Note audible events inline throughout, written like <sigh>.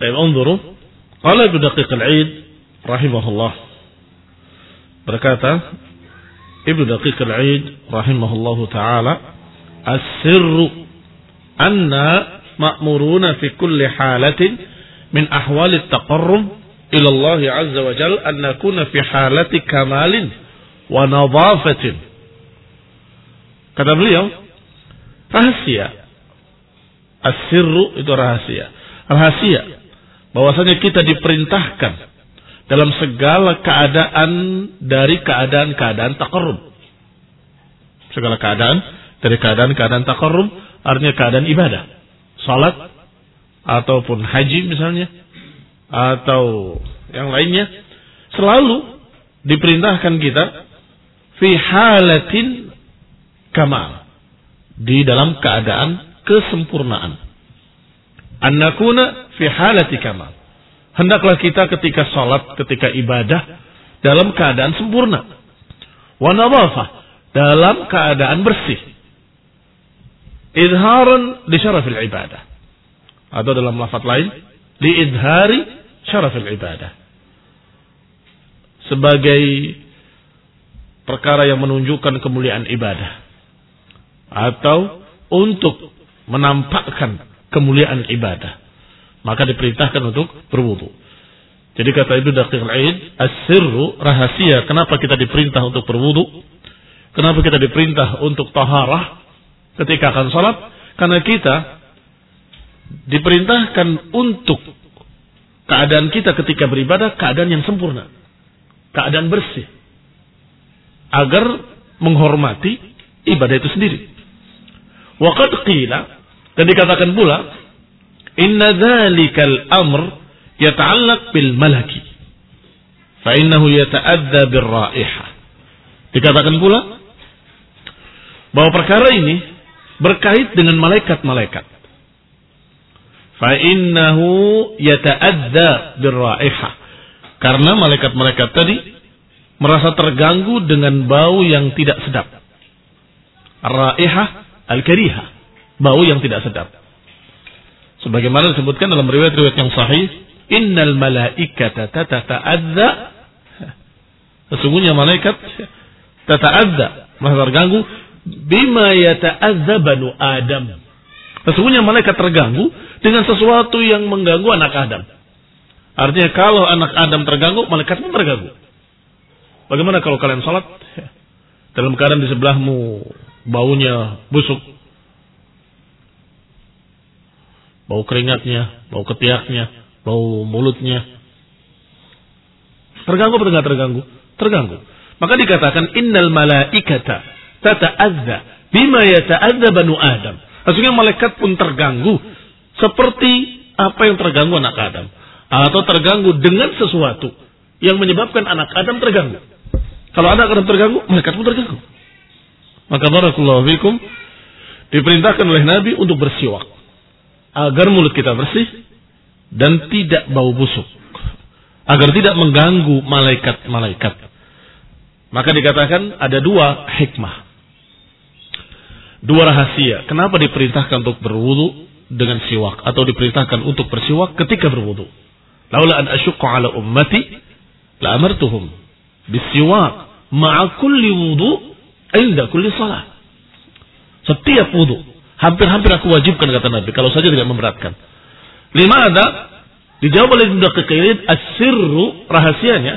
طيب انظروا. قال ابن دقيق العيد رحمه الله. بركاته. ابن دقيق العيد رحمه الله تعالى. السر أن مأمورون في كل حالة من أحوال التقرب إلى الله عز وجل أن نكون في حالة كمال ونظافة. كتب اليوم رهسية السر itu rahasia. Rahasia bahwasanya kita diperintahkan dalam segala keadaan dari keadaan-keadaan takarrum. Segala keadaan dari keadaan-keadaan takarrum artinya keadaan ibadah. Salat ataupun haji misalnya atau yang lainnya selalu diperintahkan kita fi halatin kamal di dalam keadaan kesempurnaan. An-nakuna fi halati kamal Hendaklah kita ketika sholat, ketika ibadah, dalam keadaan sempurna. Wanawafah, dalam keadaan bersih. Idharan di syarafil ibadah. Atau dalam lafat lain, di idhari syarafil ibadah. Sebagai perkara yang menunjukkan kemuliaan ibadah. Atau untuk menampakkan kemuliaan ibadah maka diperintahkan untuk berwudu. Jadi kata Ibnu Daqiq al-Aid, rahasia kenapa kita diperintah untuk berwudu? Kenapa kita diperintah untuk taharah ketika akan salat? Karena kita diperintahkan untuk keadaan kita ketika beribadah keadaan yang sempurna. Keadaan bersih. Agar menghormati ibadah itu sendiri. Waqad qila dan dikatakan pula Inna dhalikal amr yata'allaq bil malaki. Fa innahu yata'adza bir raihah. Dikatakan pula bahwa perkara ini berkait dengan malaikat-malaikat. Fa innahu yata'adza bir raihah. Karena malaikat-malaikat tadi merasa terganggu dengan bau yang tidak sedap. Raihah al-karihah, bau yang tidak sedap. Sebagaimana disebutkan dalam riwayat-riwayat yang sahih, innal malaikata tata'adza Sesungguhnya malaikat tata'adza, merasa terganggu bima yata'adza banu Adam. Sesungguhnya malaikat terganggu dengan sesuatu yang mengganggu anak Adam. Artinya kalau anak Adam terganggu, malaikat pun terganggu. Bagaimana kalau kalian sholat dalam keadaan di sebelahmu baunya busuk, bau keringatnya, bau ketiaknya, bau mulutnya. Terganggu atau tidak terganggu? Terganggu. Maka dikatakan innal malaikata tata'adza bima yata'adza banu Adam. Maksudnya malaikat pun terganggu seperti apa yang terganggu anak Adam atau terganggu dengan sesuatu yang menyebabkan anak Adam terganggu. Kalau anak Adam terganggu, malaikat pun terganggu. Maka barakallahu fikum diperintahkan oleh Nabi untuk bersiwak agar mulut kita bersih dan tidak bau busuk. Agar tidak mengganggu malaikat-malaikat. Maka dikatakan ada dua hikmah. Dua rahasia. Kenapa diperintahkan untuk berwudu dengan siwak? Atau diperintahkan untuk bersiwak ketika berwudu? Laula an asyqa ala ummati la amartuhum. Bisiwak ma'a kulli wudu inda kulli salat setiap wudu Hampir-hampir aku wajibkan kata Nabi kalau saja tidak memberatkan. Lima ada dijawab oleh Ibnu Daqiqin as-sirru rahasianya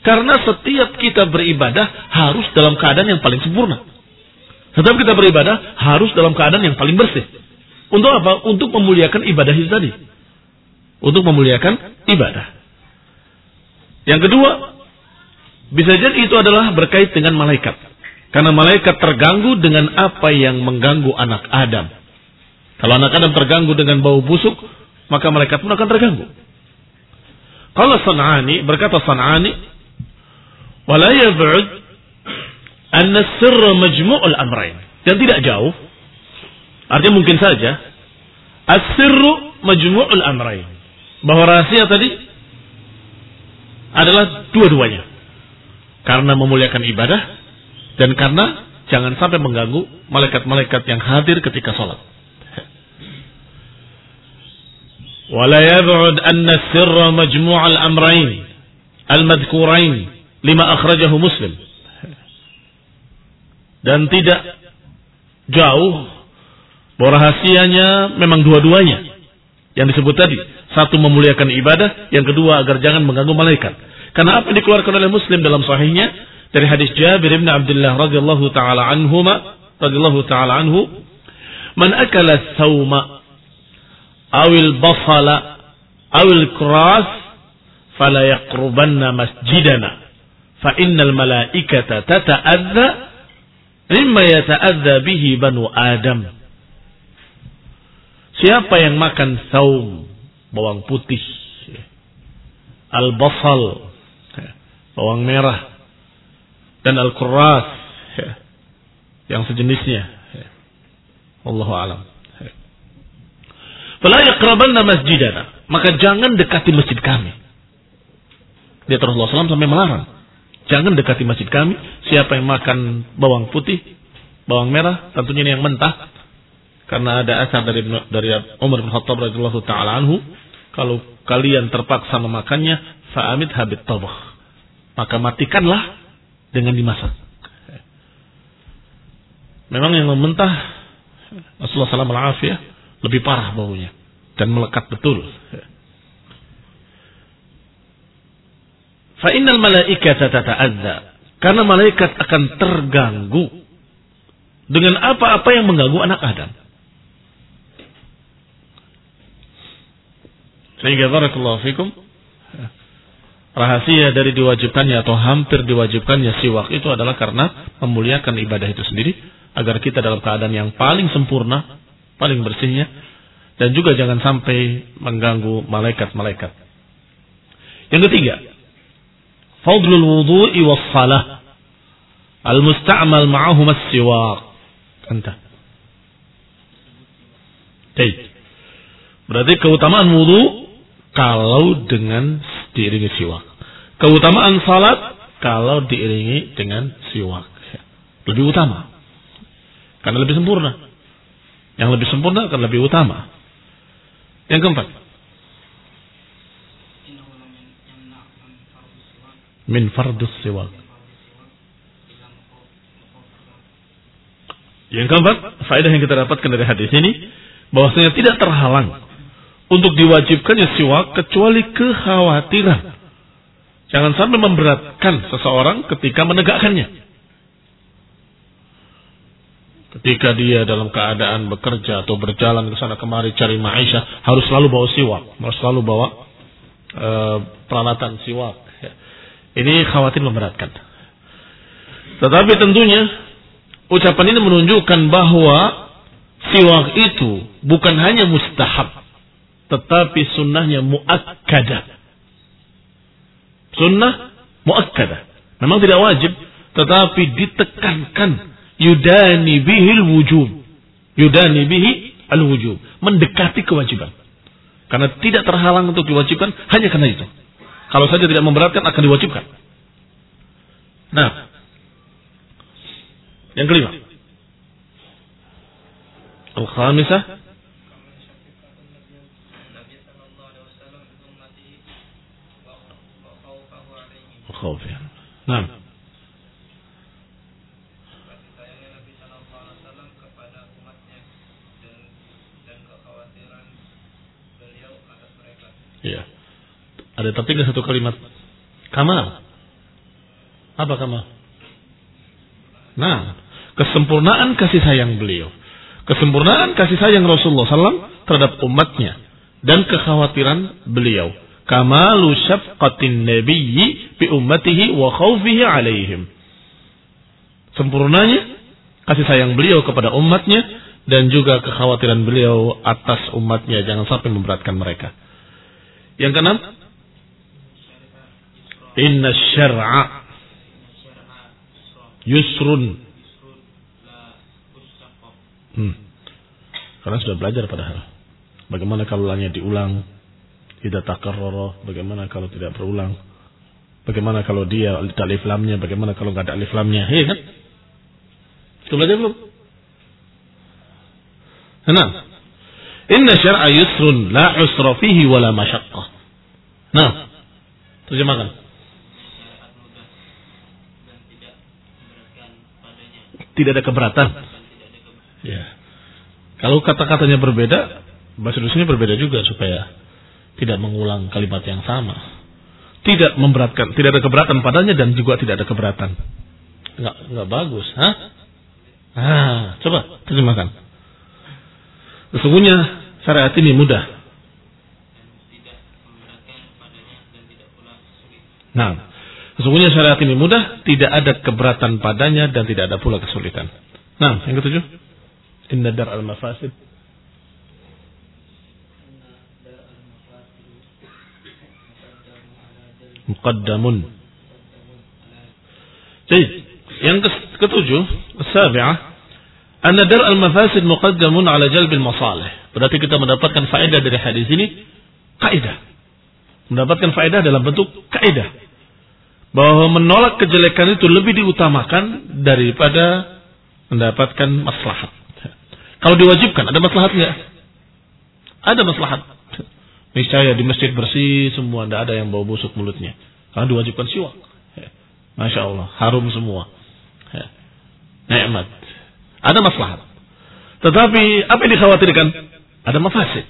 karena setiap kita beribadah harus dalam keadaan yang paling sempurna. Setiap kita beribadah harus dalam keadaan yang paling bersih. Untuk apa? Untuk memuliakan ibadah itu tadi. Untuk memuliakan ibadah. Yang kedua, bisa jadi itu adalah berkait dengan malaikat. Karena malaikat terganggu dengan apa yang mengganggu anak Adam. Kalau anak Adam terganggu dengan bau busuk, maka malaikat pun akan terganggu. Kalau San'ani, berkata San'ani, wala yab'ud anna sirra majmu'ul amrain. Dan tidak jauh, artinya mungkin saja, as-sirru majmu'ul. Bahwa rahasia tadi adalah dua-duanya. Karena memuliakan ibadah dan karena jangan sampai mengganggu malaikat-malaikat yang hadir ketika sholat. ولا يبعد أن السر مجموع الأمرين المذكورين لما أخرجه مسلم dan tidak jauh bahwa rahasianya memang dua-duanya yang disebut tadi satu memuliakan ibadah yang kedua agar jangan mengganggu malaikat karena apa yang dikeluarkan oleh Muslim dalam sahihnya Dari hadis Jabir bin Abdullah radhiyallahu taala anhuma radhiyallahu taala anhu man akala sauma awil basala awil kras fala yaqrubanna masjidana fa innal malaikata tata'adza mimma yata'adza bihi banu Adam. Siapa yang makan saum, bawang putih, al-basal, bawang merah, dan al-kurras, yang sejenisnya. Allah alam. Fala yaqrabanna masjidana. Maka jangan dekati masjid kami. Dia Rasulullah SAW sampai melarang. Jangan dekati masjid kami. Siapa yang makan bawang putih, bawang merah, tentunya ini yang mentah. Karena ada asar dari dari Umar bin Khattab radhiyallahu taala anhu, kalau kalian terpaksa memakannya, fa'amid habit tabakh. Maka matikanlah dengan dimasak. Memang yang mentah Rasulullah SAW ya, lebih parah baunya dan melekat betul. Fa innal malaikata tata'adza. Karena malaikat akan terganggu dengan apa-apa yang mengganggu anak Adam. Sehingga barakallahu fikum rahasia dari diwajibkannya atau hampir diwajibkannya siwak itu adalah karena memuliakan ibadah itu sendiri agar kita dalam keadaan yang paling sempurna, paling bersihnya dan juga jangan sampai mengganggu malaikat-malaikat. Yang ketiga, fadlul wudu'i was salah al musta'mal ma'ahum as-siwak anta Baik. Berarti keutamaan wudu kalau dengan diiringi siwak. Keutamaan salat kalau diiringi dengan siwak. Lebih utama. Karena lebih sempurna. Yang lebih sempurna akan lebih utama. Yang keempat. min fardus siwak. Yang keempat, faedah yang kita dapatkan dari hadis ini bahwasanya tidak terhalang untuk diwajibkannya siwak kecuali kekhawatiran. Jangan sampai memberatkan seseorang ketika menegakkannya. Ketika dia dalam keadaan bekerja atau berjalan ke sana kemari cari maisha harus selalu bawa siwak, harus selalu bawa uh, peralatan siwak. Ini khawatir memberatkan. Tetapi tentunya ucapan ini menunjukkan bahwa siwak itu bukan hanya mustahab, tetapi sunnahnya muakkadah. Sunnah muakkadah. Memang tidak wajib, tetapi ditekankan yudani bihil wujub. Yudani bihi al wujub. Mendekati kewajiban. Karena tidak terhalang untuk diwajibkan hanya karena itu. Kalau saja tidak memberatkan akan diwajibkan. Nah, yang kelima. Al-khamisah Khawfiyah. Nah. Iya. Ada tertinggal satu kalimat. Kamal. Apa kamal? Nah, kesempurnaan kasih sayang beliau. Kesempurnaan kasih sayang Rasulullah SAW terhadap umatnya. Dan kekhawatiran beliau. Kamalu syafqatin nabiyyi bi ummatihi wa khawfihi alaihim. Sempurnanya kasih sayang beliau kepada umatnya dan juga kekhawatiran beliau atas umatnya jangan sampai memberatkan mereka. Yang keenam, Inna syar'a yusrun. Hmm. Karena sudah belajar padahal. Bagaimana kalau diulang, tidak takarrara, bagaimana kalau tidak berulang, bagaimana kalau dia ada alif lamnya, bagaimana kalau nggak ada alif lamnya, iya kan? Sudah belajar belum? Nah, Inna syar'a yusrun la usra fihi wala masyaqqah. Nah, terjemahkan. Tidak ada keberatan. Ya. Kalau kata-katanya berbeda, bahasa Indonesia berbeda juga supaya tidak mengulang kalimat yang sama. Tidak memberatkan, tidak ada keberatan padanya dan juga tidak ada keberatan. Enggak, enggak bagus, hah? Ah, coba terjemahkan. Sesungguhnya syariat ini mudah. Nah, sesungguhnya syariat ini mudah, tidak ada keberatan padanya dan tidak ada pula kesulitan. Nah, yang ketujuh. Inna dar al-mafasid muqaddamun. Jadi, yang ketujuh, sabi'ah, anna dar al-mafasid muqaddamun ala jalbil masalih. Berarti kita mendapatkan faedah dari hadis ini kaidah. Mendapatkan faedah dalam bentuk kaidah bahwa menolak kejelekan itu lebih diutamakan daripada mendapatkan maslahat. Kalau diwajibkan ada maslahat enggak? Ada maslahat. Niscaya di masjid bersih semua, tidak ada yang bau busuk mulutnya. Karena diwajibkan siwak. Masya Allah, harum semua. Nikmat. Ada maslahat. Tetapi apa yang dikhawatirkan? Ada mafasid.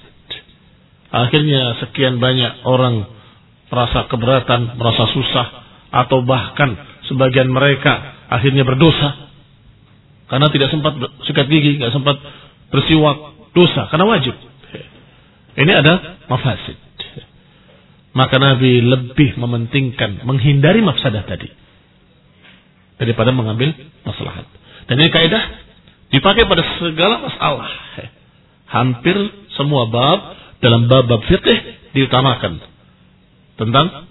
Akhirnya sekian banyak orang merasa keberatan, merasa susah, atau bahkan sebagian mereka akhirnya berdosa karena tidak sempat sikat gigi, tidak sempat bersiwak, dosa karena wajib. Ini ada mafasid. Maka Nabi lebih mementingkan menghindari mafsadah tadi daripada mengambil maslahat. Dan ini kaidah dipakai pada segala masalah. Hampir semua bab dalam bab-bab fikih diutamakan tentang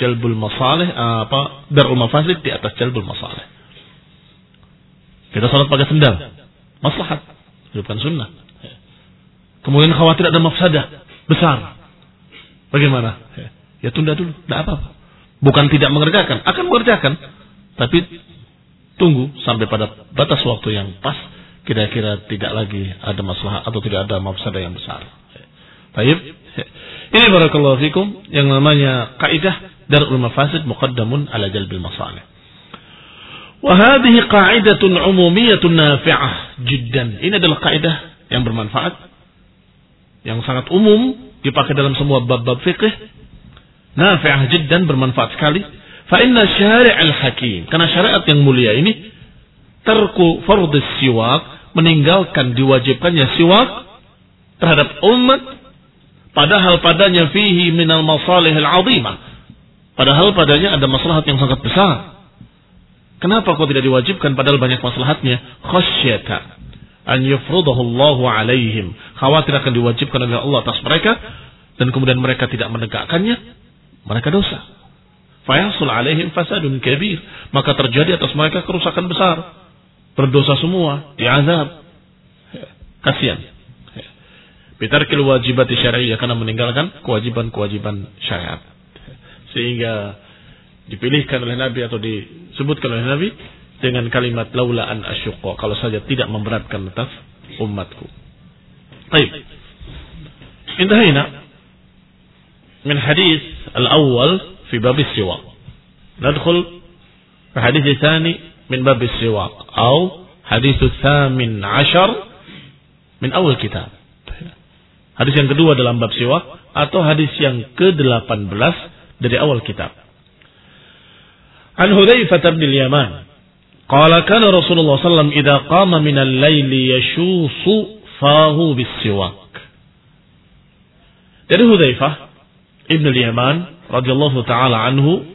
jalbul masalih apa darul mafasid di atas jalbul masalih. Kita salat pakai sendal, maslahat, bukan sunnah. Kemudian khawatir ada mafsadah besar. Bagaimana? Ya tunda dulu, tidak apa-apa. Bukan tidak mengerjakan, akan mengerjakan. Tapi tunggu sampai pada batas waktu yang pas. Kira-kira tidak lagi ada masalah atau tidak ada mafsadah yang besar. Baik. Ini barakallahu fikum yang namanya kaidah darul mafasid muqaddamun ala jalbil masalih. Wahadihi qa'idatun umumiyatun nafi'ah jiddan. Ini adalah kaidah yang bermanfaat yang sangat umum dipakai dalam semua bab-bab fikih nafi'ah jiddan bermanfaat sekali. Fa inna syari'al hakim karena syariat yang mulia ini terku fardhis siwak meninggalkan diwajibkannya siwak terhadap umat padahal padanya fihi minal masalih al-azimah padahal padanya ada maslahat yang sangat besar. Kenapa kok tidak diwajibkan? Padahal banyak maslahatnya. Khasyata an yufrudahu alaihim. Khawatir akan diwajibkan oleh Allah atas mereka dan kemudian mereka tidak menegakkannya, mereka dosa. Fayasul alaihim fasadun kabir. Maka terjadi atas mereka kerusakan besar. Berdosa semua, diazab. Kasihan. Bitarkil wajibati syariah karena meninggalkan kewajiban-kewajiban syariat. Sehingga dipilihkan oleh Nabi atau disebutkan oleh Nabi dengan kalimat laula an asyqa kalau saja tidak memberatkan atas umatku. Baik. Intahina min hadis al-awwal fi bab siwak. Nadkhul fi hadis tsani min bab siwak atau hadis tsamin ashar min awal kitab. Hadis yang kedua dalam bab siwak atau hadis yang ke-18 dari awal kitab. An Hudzaifah bin Yaman Qala kana Rasulullah sallam idza qama min al-laili yashusu fahu bis-siwak. Dari Hudzaifah Ibn al-Yaman radhiyallahu taala anhu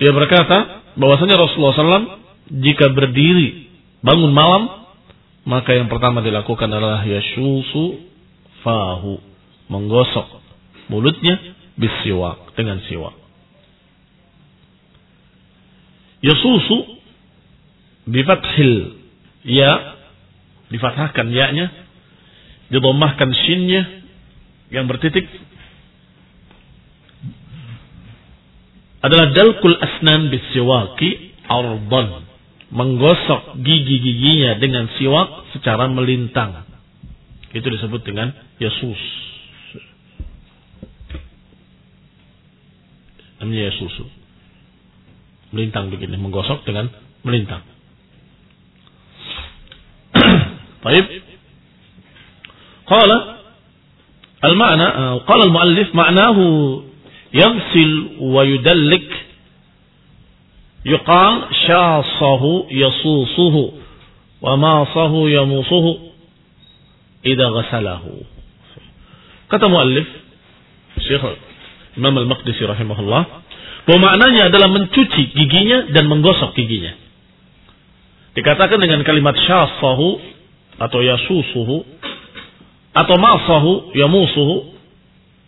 dia berkata bahwasanya Rasulullah sallam jika berdiri bangun malam maka yang pertama dilakukan adalah yashusu fahu menggosok mulutnya bisiwak dengan siwak. Yasusu bifathil. Ya. Difathahkan ya-nya. Didomahkan shinnya. Yang bertitik. Adalah dalkul asnan bisiwaki arban. Menggosok gigi-giginya dengan siwak secara melintang. Itu disebut dengan yasus. Namanya yasusu. Melintang begini, menggosok dengan melintang. Baik. Qala al-ma'na qala al-muallif ma'nahu yaghsil wa yudallik yuqal shasahu yasusuhu wa yamusuhu ghasalahu. Kata muallif Syekh Imam Al-Maqdisi rahimahullah bahwa maknanya adalah mencuci giginya dan menggosok giginya. Dikatakan dengan kalimat syasahu atau yasusuhu atau masahu yamusuhu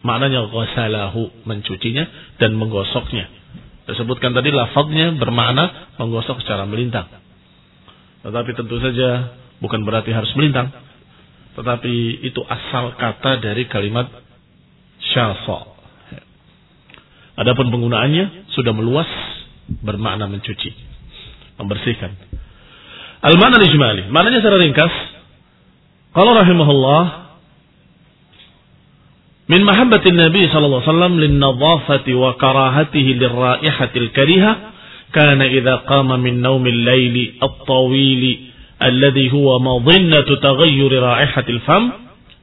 maknanya ghasalahu mencucinya dan menggosoknya. Disebutkan tadi lafadznya bermakna menggosok secara melintang. Tetapi tentu saja bukan berarti harus melintang. Tetapi itu asal kata dari kalimat syafa. Adapun penggunaannya sudah meluas bermakna mencuci, membersihkan. Al-mana. Maknanya secara ringkas, kalau rahimahullah من محبة النبي صلى الله عليه وسلم للنظافة وكراهته للرائحة الكريهة كان إذا قام من نوم الليل الطويل الذي هو مظنة تغير رائحة الفم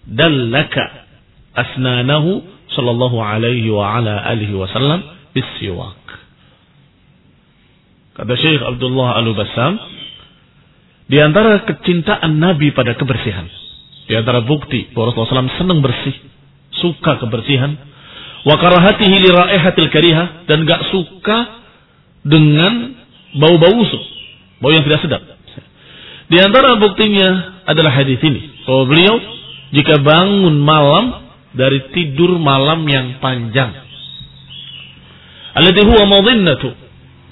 دلك أسنانه صلى الله عليه وعلى آله وسلم بالسواك. Kata Syekh Abdullah Al-Bassam, di antara kecintaan Nabi pada kebersihan, di antara bukti bahwa Rasulullah SAW senang bersih, suka kebersihan, wa karahatihi li kariha dan gak suka dengan bau-bau busuk, bau yang tidak sedap. Di antara buktinya adalah hadis ini. Bahwa beliau jika bangun malam dari tidur malam yang panjang.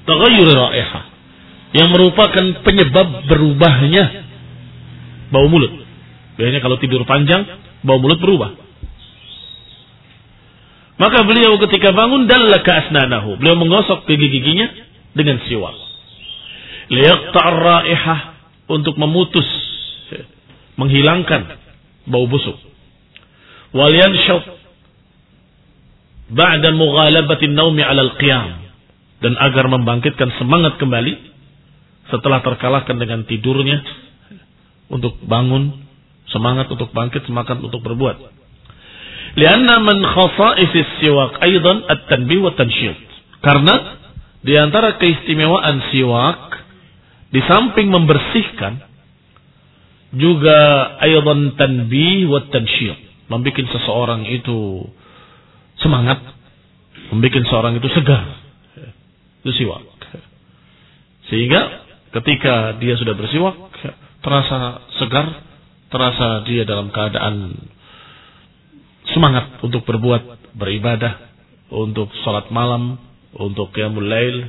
Taghayyur raihah. Yang merupakan penyebab berubahnya bau mulut. Biasanya kalau tidur panjang, bau mulut berubah. Maka beliau ketika bangun dallaka asnanahu. Beliau menggosok gigi-giginya dengan siwak. Liyaqta'ar raihah untuk memutus menghilangkan bau busuk. Wal yanshab ba'da mughalabatin naumi 'ala al-qiyam dan agar membangkitkan semangat kembali setelah terkalahkan dengan tidurnya untuk bangun, semangat untuk bangkit, semangat untuk berbuat. Lianna man khasa'is siwak aidan at-tanbih wa tansyid. Karena di antara keistimewaan siwak di samping membersihkan juga aydan tanbih wa tansyir. Membikin seseorang itu semangat, membikin seorang itu segar. Itu siwak. Sehingga ketika dia sudah bersiwak, terasa segar, terasa dia dalam keadaan semangat untuk berbuat, beribadah, untuk sholat malam, untuk qiyamul lail,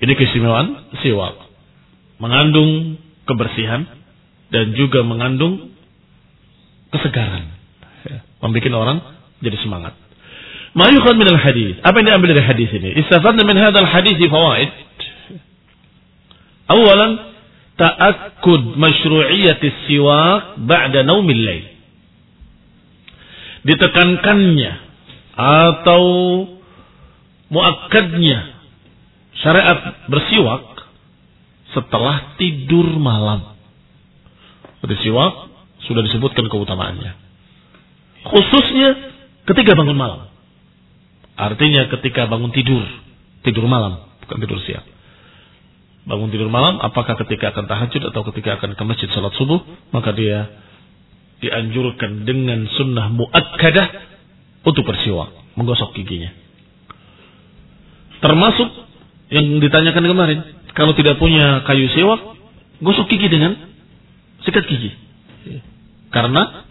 ini keistimewaan siwak. Mengandung kebersihan dan juga mengandung kesegaran. Ya, membuat orang jadi semangat. Ma yukhad min al-hadis. Apa yang diambil dari hadis ini? Istafadna min hadzal hadis fawaid. Awalan ta'akkud masyru'iyyati siwak ba'da naumil lail. Ditekankannya atau muakkadnya syariat bersiwak setelah tidur malam. Bersiwak sudah disebutkan keutamaannya. Khususnya ketika bangun malam. Artinya ketika bangun tidur. Tidur malam, bukan tidur siang. Bangun tidur malam, apakah ketika akan tahajud atau ketika akan ke masjid salat subuh, maka dia dianjurkan dengan sunnah muakkadah untuk bersiwak, menggosok giginya. Termasuk yang ditanyakan kemarin. Kalau tidak punya kayu sewak, gosok gigi dengan sikat gigi. Karena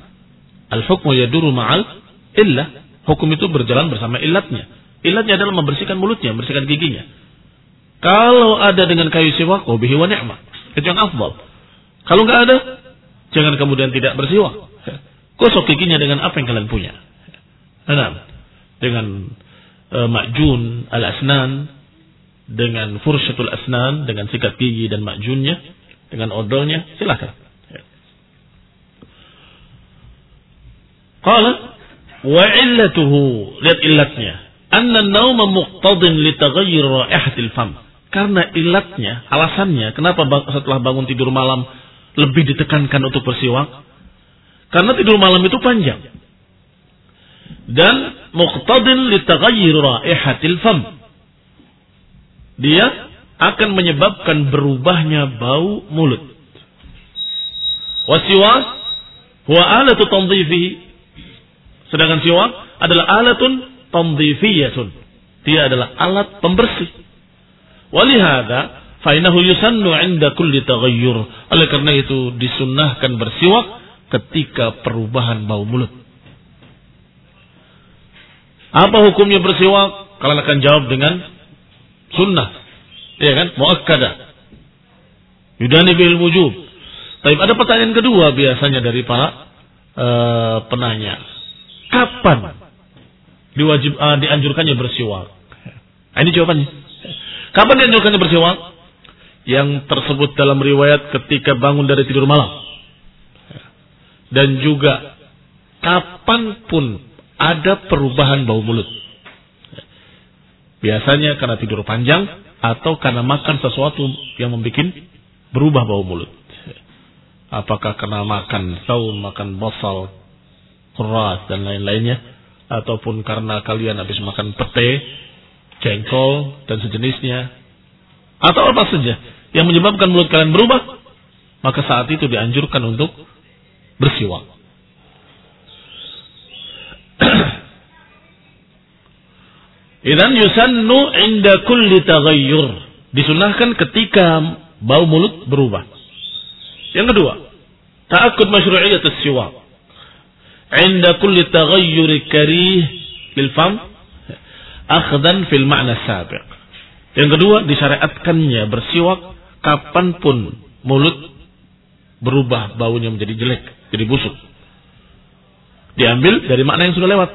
al-hukmu yaduru ma'al illah. Hukum itu berjalan bersama ilatnya. Ilatnya adalah membersihkan mulutnya, membersihkan giginya. Kalau ada dengan kayu siwak, oh, bihi wa ni'ma. Itu yang afdal. Kalau nggak ada, jangan kemudian tidak bersiwak. Kosok giginya dengan apa yang kalian punya. Enam. Dengan eh, e, makjun al-asnan, dengan fursyatul asnan, dengan sikat gigi dan makjunnya, dengan odolnya, silakan. Kalau wa illatuhu. Lihat illatnya anna nauma muqtadin li taghayyur raihatil fam. Karena ilatnya alasannya kenapa setelah bangun tidur malam lebih ditekankan untuk bersiwak? Karena tidur malam itu panjang. Dan muqtadin li taghayyur raihatil fam. Dia akan menyebabkan berubahnya bau mulut. Wasiwas huwa alatu tanzifihi Sedangkan siwak adalah alatun tamdhifiyatun. Dia adalah alat pembersih. Walihada fainahu yusannu 'inda kulli taghayyur. Oleh karena itu disunnahkan bersiwak ketika perubahan bau mulut. Apa hukumnya bersiwak? Kalian akan jawab dengan sunnah. Ya kan? Muakkadah. Yudani bil wujub. Tapi ada pertanyaan kedua biasanya dari para uh, penanya. Kapan diwajib uh, dianjurkannya bersiwak? Nah, ini jawabannya. Kapan dianjurkannya bersiwak? Yang tersebut dalam riwayat ketika bangun dari tidur malam. Dan juga kapan pun ada perubahan bau mulut. Biasanya karena tidur panjang atau karena makan sesuatu yang membuat berubah bau mulut. Apakah karena makan saum, makan basal, keras dan lain-lainnya ataupun karena kalian habis makan pete, jengkol dan sejenisnya atau apa saja yang menyebabkan mulut kalian berubah, maka saat itu dianjurkan untuk bersiwak. <clears throat> Idan yusannu inda kulli taghayyur. Disunahkan ketika bau mulut berubah. Yang kedua, ta'akud masyru'iyyat siwak inda kulli taghayyur karih lil fam akhdan fil ma'na sabiq. Yang kedua disyariatkannya bersiwak kapan pun mulut berubah baunya menjadi jelek, jadi busuk. Diambil dari makna yang sudah lewat.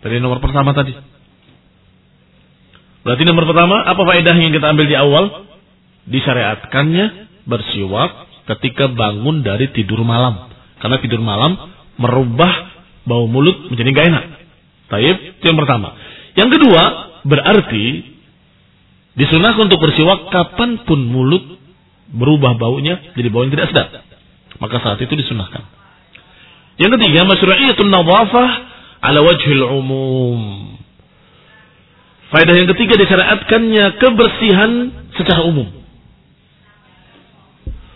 Dari nomor pertama tadi. Berarti nomor pertama apa faedah yang kita ambil di awal? Disyariatkannya bersiwak ketika bangun dari tidur malam. Karena tidur malam merubah bau mulut menjadi gak enak. Taib, itu yang pertama. Yang kedua, berarti disunahkan untuk bersiwak kapan pun mulut berubah baunya jadi bau yang tidak sedap. Maka saat itu disunahkan. Yang ketiga, masyru'iyatun nawafah ala wajhil umum. Faedah yang ketiga disyariatkannya kebersihan secara umum.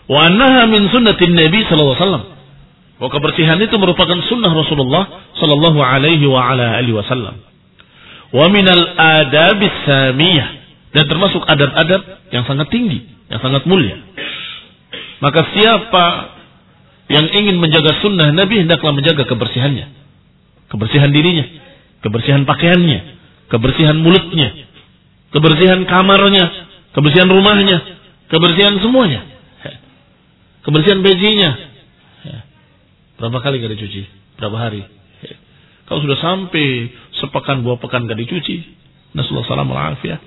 Wa annaha min sunnatin Nabi sallallahu alaihi wasallam. Bahwa kebersihan itu merupakan sunnah Rasulullah Sallallahu Alaihi wa ala alihi Wasallam. Wa minal adabis samiyah dan termasuk adab-adab yang sangat tinggi, yang sangat mulia. Maka siapa yang ingin menjaga sunnah Nabi hendaklah menjaga kebersihannya, kebersihan dirinya, kebersihan pakaiannya, kebersihan mulutnya, kebersihan kamarnya, kebersihan rumahnya, kebersihan semuanya, kebersihan bejinya, Berapa kali gak dicuci? Berapa hari? Kalau sudah sampai sepekan dua pekan gak dicuci, Nasallahu salam ya.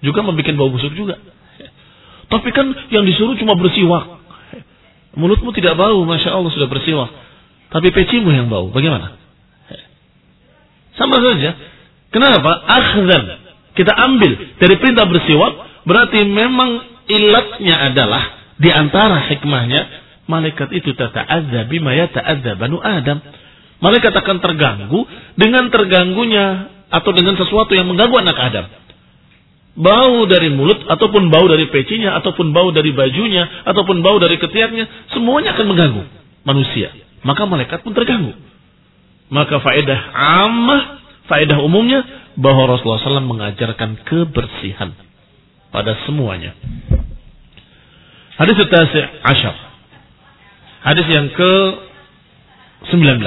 Juga membuat bau busuk juga. Tapi kan yang disuruh cuma bersiwak. Mulutmu tidak bau, masya Allah sudah bersiwak. Tapi pecimu yang bau, bagaimana? Sama saja. Kenapa? Akhzan. Kita ambil dari perintah bersiwak, berarti memang ilatnya adalah di antara hikmahnya malaikat itu tata'adza bima yata'adza banu Adam. Malaikat akan terganggu dengan terganggunya atau dengan sesuatu yang mengganggu anak Adam. Bau dari mulut ataupun bau dari pecinya ataupun bau dari bajunya ataupun bau dari ketiaknya semuanya akan mengganggu manusia. Maka malaikat pun terganggu. Maka faedah amah, faedah umumnya bahwa Rasulullah SAW mengajarkan kebersihan pada semuanya. Hadis tasi ashar. Hadis yang ke 19.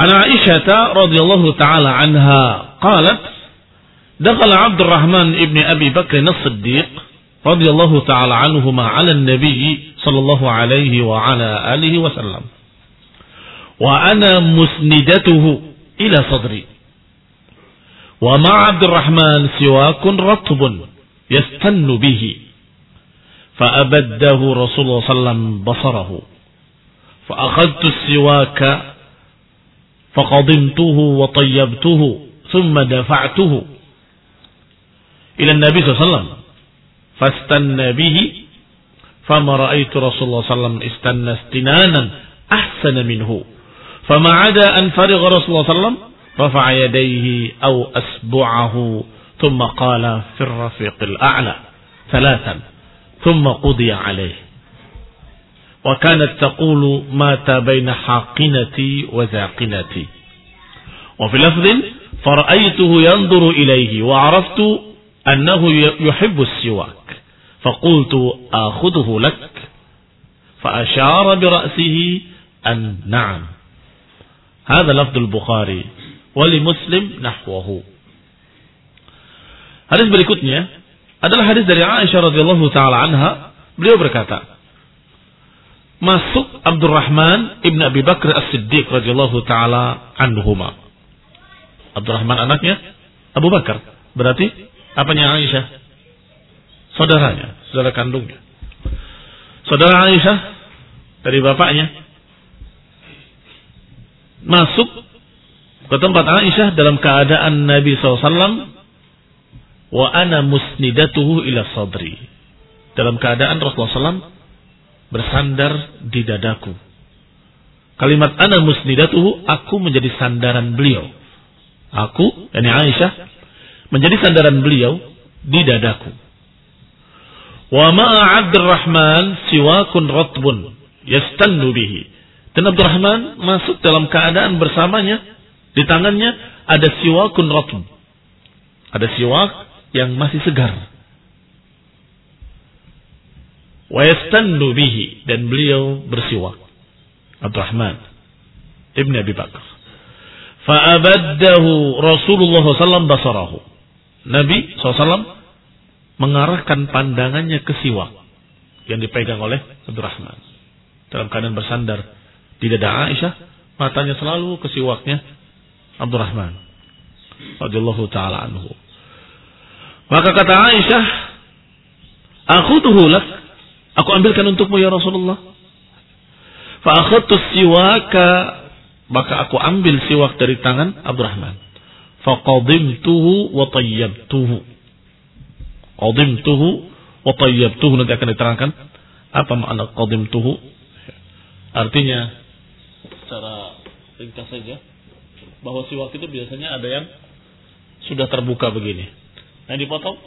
An Aisyah radhiyallahu taala anha qalat دخل عبد الرحمن ابن أبي بكر الصديق رضي الله تعالى عنهما على النبي صلى الله عليه وعلى آله وسلم وأنا مسندته إلى صدري ومع عبد الرحمن سواك رطب يستن به فأبده رسول الله صلى الله عليه وسلم بصره. فأخذت السواك فقضمته وطيبته ثم دفعته إلى النبي صلى الله عليه وسلم. فاستنى به فما رأيت رسول الله صلى الله عليه وسلم استنى استنانا أحسن منه. فما عدا أن فرغ رسول الله صلى الله عليه وسلم رفع يديه أو أسبعه ثم قال في الرفيق الأعلى ثلاثا. ثم قضي عليه. وكانت تقول مات بين حاقنتي وذاقنتي وفي لفظ فرأيته ينظر إليه وعرفت أنه يحب السواك. فقلت آخذه لك. فأشار برأسه أن نعم. هذا لفظ البخاري ولمسلم نحوه. Hadis berikutnya adalah hadis dari Aisyah radhiyallahu taala anha. Beliau berkata, masuk Abdurrahman ibn Abi Bakr As-Siddiq radhiyallahu taala anhuma. Abdurrahman anaknya Abu Bakar. Berarti apanya Aisyah? Saudaranya, saudara kandungnya. Saudara Aisyah dari bapaknya masuk ke tempat Aisyah dalam keadaan Nabi SAW wa ana musnidatuhu ila sadri. Dalam keadaan Rasulullah SAW bersandar di dadaku. Kalimat ana musnidatuhu, aku menjadi sandaran beliau. Aku, yani Aisyah, menjadi sandaran beliau di dadaku. Wa ma'a Abdurrahman siwakun ratbun yastannu bihi. Dan Abdurrahman masuk dalam keadaan bersamanya di tangannya ada siwakun ratb. Ada siwak yang masih segar. Wa bihi dan beliau bersiwak. Abdurrahman Ibn Abi Bakar. Fa'abaddahu Rasulullah SAW basarahu. Nabi SAW mengarahkan pandangannya ke siwak yang dipegang oleh Abdurrahman. Dalam keadaan bersandar di dada Aisyah, matanya selalu ke siwaknya Abdurrahman. Radiyallahu ta'ala anhu. Maka kata Aisyah, aku tuhulak, aku ambilkan untukmu ya Rasulullah. Fa'akhadtu siwaka, maka aku ambil siwak dari tangan Abdurrahman. Faqadimtuhu wa tayyabtuhu. Qadimtuhu wa tayyabtuhu nanti akan diterangkan apa makna qadimtuhu. Artinya secara ringkas saja bahwa siwak itu biasanya ada yang sudah terbuka begini Nah dipotong.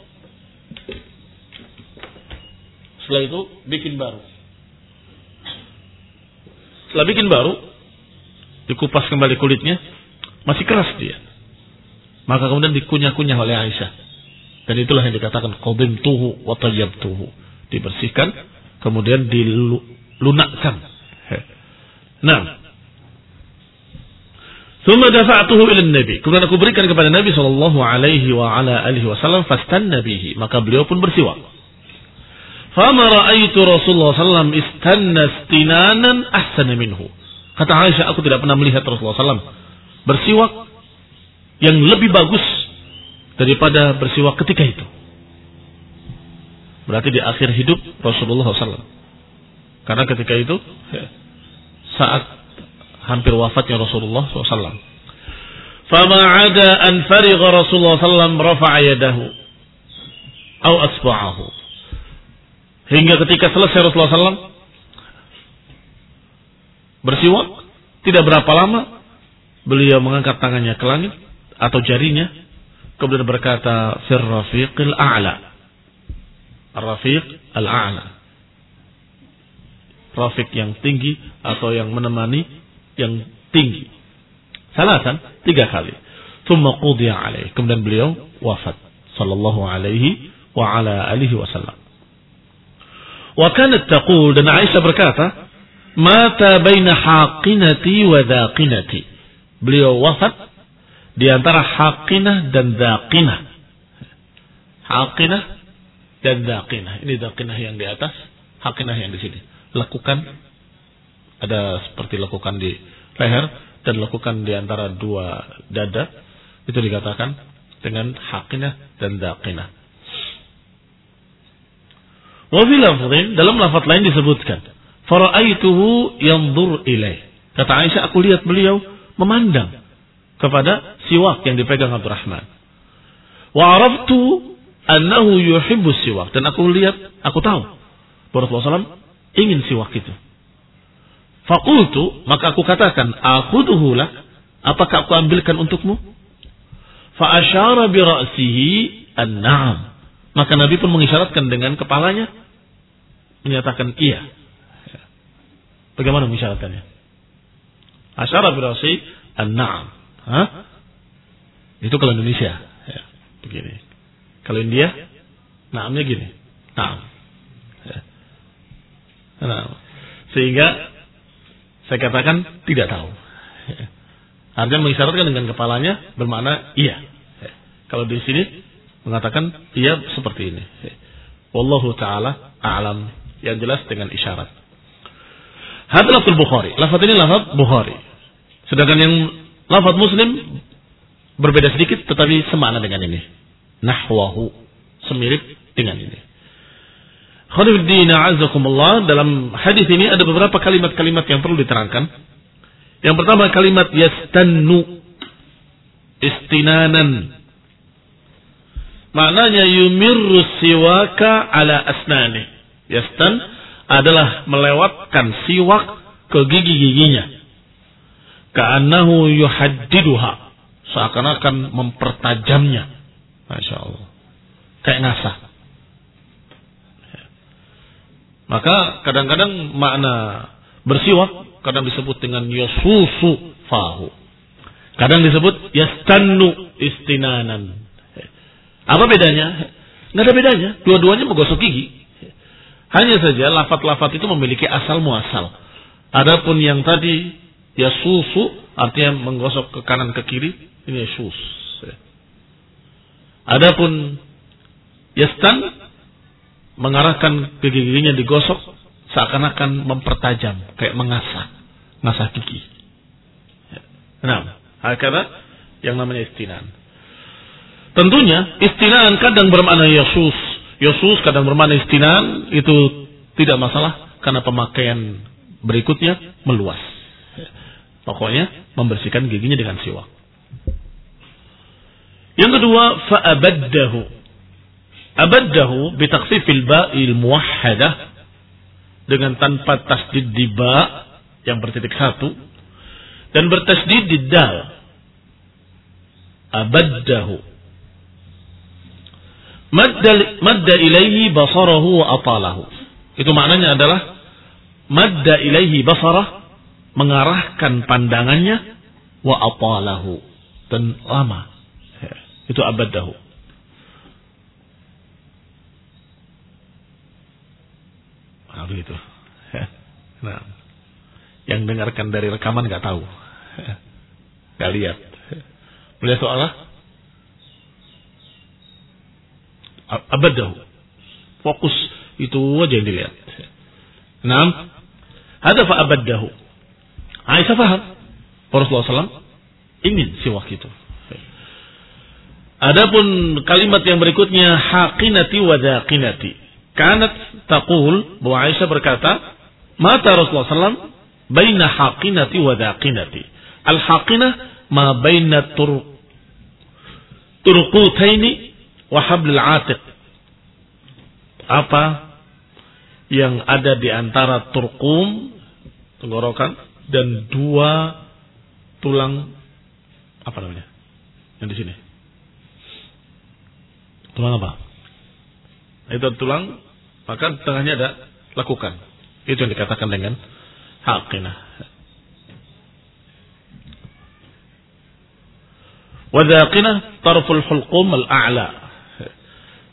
Setelah itu bikin baru. Setelah bikin baru, dikupas kembali kulitnya, masih keras dia. Maka kemudian dikunyah-kunyah oleh Aisyah. Dan itulah yang dikatakan qadim tuhu wa tuhu. Dibersihkan, kemudian dilunakkan. Nah, Thumma dafa'tuhu ila Nabi. Kemudian aku berikan kepada Nabi sallallahu alaihi wa ala alihi wasallam fastanna bihi. Maka beliau pun bersiwak. Fama ra'aitu Rasulullah sallam istanna istinanan ahsana minhu. Kata Aisyah, aku tidak pernah melihat Rasulullah sallam bersiwak yang lebih bagus daripada bersiwak ketika itu. Berarti di akhir hidup Rasulullah SAW. Karena ketika itu saat hampir wafatnya Rasulullah SAW. Fama ada an farigha Rasulullah SAW rafa'a yadahu. Au asba'ahu. Hingga ketika selesai Rasulullah SAW bersiwak, tidak berapa lama beliau mengangkat tangannya ke langit atau jarinya kemudian berkata fir rafiqil a'la. Ar-rafiq al-a'la. Rafiq yang tinggi atau yang menemani yang tinggi. Salatan, tiga kali. Thumma qudiya alaih. Kemudian beliau wafat. Sallallahu alaihi wa ala alihi wasallam. Wa kanat taqul dan Aisyah berkata, mata baina haqinati wa dhaqinati. Beliau wafat di antara haqinah dan dhaqinah. Haqinah dan dhaqinah. Ini dhaqinah yang di atas, haqinah yang di sini. Lakukan ada seperti lekukan di leher dan lekukan di antara dua dada itu dikatakan dengan hakinah dan daqinah. Wa dalam lafaz lain disebutkan Fara'aituhu yanzur ilaih. Kata Aisyah, aku lihat beliau memandang kepada siwak yang dipegang Abdurrahman. Wa araftu annahu yuhibbu siwak. Dan aku lihat, aku tahu. Rasulullah SAW ingin siwak itu. Fakultu, maka aku katakan, akhuduhu lak. Apakah aku ambilkan untukmu? Fa'asyara bi ra'sihi an-na'am. Maka Nabi pun mengisyaratkan dengan kepalanya. Menyatakan iya. Bagaimana mengisyaratkannya? Asyara bi ra'sihi an-na'am. Itu kalau Indonesia. Ya, begini. Kalau India, na'amnya gini. Na'am. Ya. Nah, sehingga saya katakan tidak tahu. Artinya mengisyaratkan dengan kepalanya bermakna iya. Kalau di sini mengatakan iya seperti ini. Wallahu taala a'lam. Yang jelas dengan isyarat. Lafaz Bukhari. Lafaz ini lafaz Bukhari. Sedangkan yang lafaz Muslim berbeda sedikit tetapi semakna dengan ini. Nahwahu semirip dengan ini. Dalam hadis ini ada beberapa kalimat-kalimat yang perlu diterangkan. Yang pertama kalimat yastannu istinanan. Maknanya yumirru siwaka ala asnani. Yastan adalah melewatkan siwak ke gigi-giginya. Ka'annahu yuhaddiduha. Seakan-akan mempertajamnya. Masya Allah. Kayak ngasah. Maka kadang-kadang makna bersiwak kadang disebut dengan yasusu fahu. Kadang disebut yastannu istinanan. Apa bedanya? Nggak ada bedanya. Dua-duanya menggosok gigi. Hanya saja lafat-lafat itu memiliki asal muasal. Adapun yang tadi yasusu artinya menggosok ke kanan ke kiri ini yasus. Adapun yastan mengarahkan gigi-giginya digosok seakan-akan mempertajam, kayak mengasah, mengasah gigi. Nah, karena yang namanya istinan. Tentunya istinan kadang bermakna Yesus, Yesus kadang bermakna istinan itu tidak masalah karena pemakaian berikutnya meluas. Pokoknya membersihkan giginya dengan siwak. Yang kedua, fa'abaddahu abaddahu bitaksifil ba'il muwahhadah. Dengan tanpa tasdid di ba yang bertitik satu. Dan bertasdid di dal. Abaddahu. Madda, madda ilaihi basarahu wa atalahu. Itu maknanya adalah madda ilaihi basarah mengarahkan pandangannya wa atalahu. Dan lama. Itu abaddahu Nah, begitu. <laughs> Nah, yang dengarkan dari rekaman nggak tahu, <laughs> nggak lihat. <laughs> Melihat soalnya abadahu. Fokus itu aja yang dilihat. Nah, ada fa abadahu. Aisyah faham. Rasulullah SAW ingin siwak itu. Adapun kalimat yang berikutnya haqinati wa daqinati. Kanat taqul bahwa Aisyah berkata, mata Rasulullah SAW baina haqinati wa daqinati. Al haqinah ma baina tur turqutaini wa hablil atiq. Apa yang ada di antara turqum tenggorokan dan dua tulang apa namanya? Yang di sini. Tulang apa? Itu tulang maka tengahnya ada lakukan. Itu yang dikatakan dengan haqinah. Wadaqinah tarful hulqum al-a'la.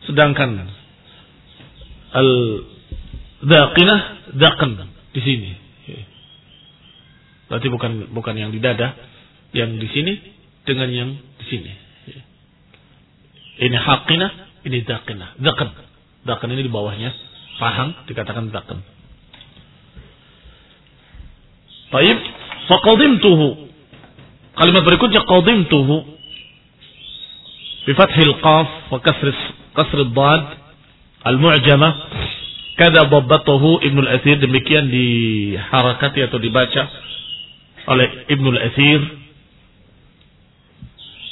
Sedangkan al-daqinah daqan di sini. Berarti bukan bukan yang di dada, yang di sini dengan yang di sini. Ini haqinah, ini daqinah. Daqan. Dakan ini di bawahnya. Pahang dikatakan dakan. Taib. tuhu. Kalimat berikutnya tuhu. Bifathil qaf wa kasri kasri dad al-mu'jamah Kada babbatahu Ibnul Athir demikian diharakati atau dibaca oleh Ibnul Athir.